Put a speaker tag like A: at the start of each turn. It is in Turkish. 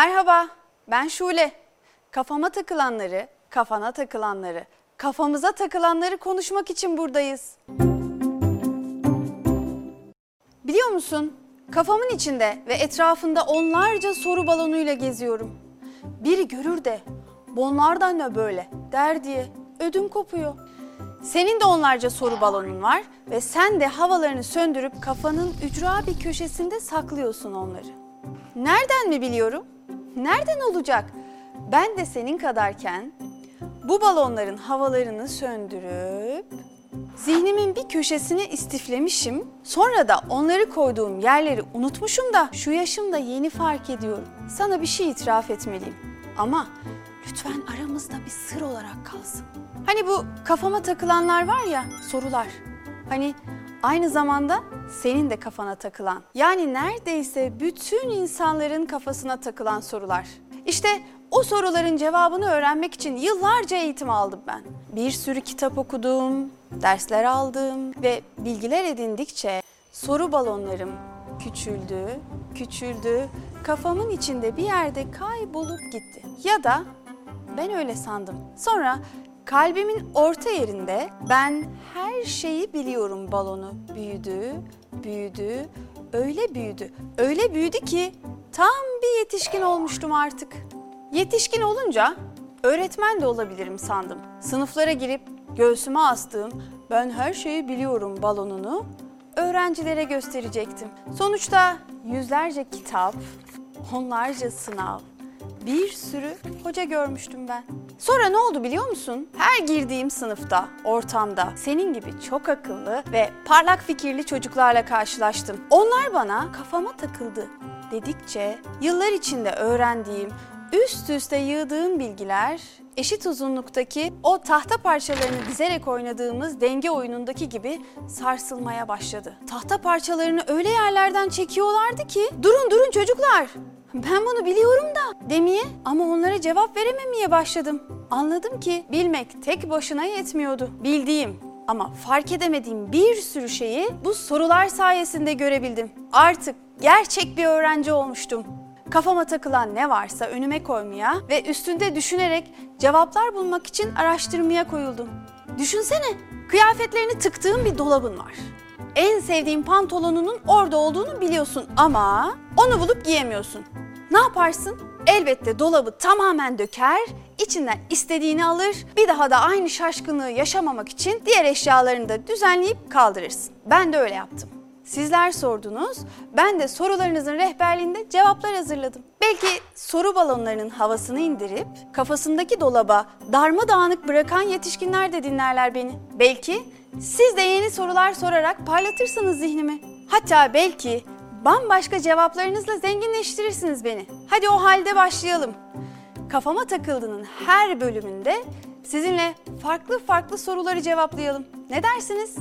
A: Merhaba, ben Şule. Kafama takılanları, kafana takılanları, kafamıza takılanları konuşmak için buradayız. Biliyor musun? Kafamın içinde ve etrafında onlarca soru balonuyla geziyorum. Biri görür de, bunlardan ne böyle der diye ödüm kopuyor. Senin de onlarca soru balonun var ve sen de havalarını söndürüp kafanın ücra bir köşesinde saklıyorsun onları. Nereden mi biliyorum? Nereden olacak? Ben de senin kadarken bu balonların havalarını söndürüp zihnimin bir köşesine istiflemişim. Sonra da onları koyduğum yerleri unutmuşum da şu yaşımda yeni fark ediyorum. Sana bir şey itiraf etmeliyim. Ama lütfen aramızda bir sır olarak kalsın. Hani bu kafama takılanlar var ya sorular. Hani aynı zamanda senin de kafana takılan. Yani neredeyse bütün insanların kafasına takılan sorular. İşte o soruların cevabını öğrenmek için yıllarca eğitim aldım ben. Bir sürü kitap okudum, dersler aldım ve bilgiler edindikçe soru balonlarım küçüldü, küçüldü, kafamın içinde bir yerde kaybolup gitti. Ya da ben öyle sandım. Sonra kalbimin orta yerinde ben her şeyi biliyorum balonu büyüdü, büyüdü, öyle büyüdü, öyle büyüdü ki tam bir yetişkin olmuştum artık. Yetişkin olunca öğretmen de olabilirim sandım. Sınıflara girip göğsüme astığım ben her şeyi biliyorum balonunu öğrencilere gösterecektim. Sonuçta yüzlerce kitap, onlarca sınav, bir sürü hoca görmüştüm ben. Sonra ne oldu biliyor musun? Her girdiğim sınıfta, ortamda senin gibi çok akıllı ve parlak fikirli çocuklarla karşılaştım. Onlar bana kafama takıldı dedikçe yıllar içinde öğrendiğim, üst üste yığdığım bilgiler eşit uzunluktaki o tahta parçalarını dizerek oynadığımız denge oyunundaki gibi sarsılmaya başladı. Tahta parçalarını öyle yerlerden çekiyorlardı ki durun durun çocuklar ben bunu biliyorum da demeye ama onlara cevap verememeye başladım. Anladım ki bilmek tek başına yetmiyordu. Bildiğim ama fark edemediğim bir sürü şeyi bu sorular sayesinde görebildim. Artık gerçek bir öğrenci olmuştum. Kafama takılan ne varsa önüme koymaya ve üstünde düşünerek cevaplar bulmak için araştırmaya koyuldum. Düşünsene, kıyafetlerini tıktığın bir dolabın var. En sevdiğin pantolonunun orada olduğunu biliyorsun ama onu bulup giyemiyorsun. Ne yaparsın? Elbette dolabı tamamen döker, içinden istediğini alır, bir daha da aynı şaşkınlığı yaşamamak için diğer eşyalarını da düzenleyip kaldırırsın. Ben de öyle yaptım. Sizler sordunuz, ben de sorularınızın rehberliğinde cevaplar hazırladım. Belki soru balonlarının havasını indirip kafasındaki dolaba darmadağınık bırakan yetişkinler de dinlerler beni. Belki siz de yeni sorular sorarak parlatırsınız zihnimi. Hatta belki bambaşka cevaplarınızla zenginleştirirsiniz beni. Hadi o halde başlayalım. Kafama takıldığının her bölümünde sizinle farklı farklı soruları cevaplayalım. Ne dersiniz?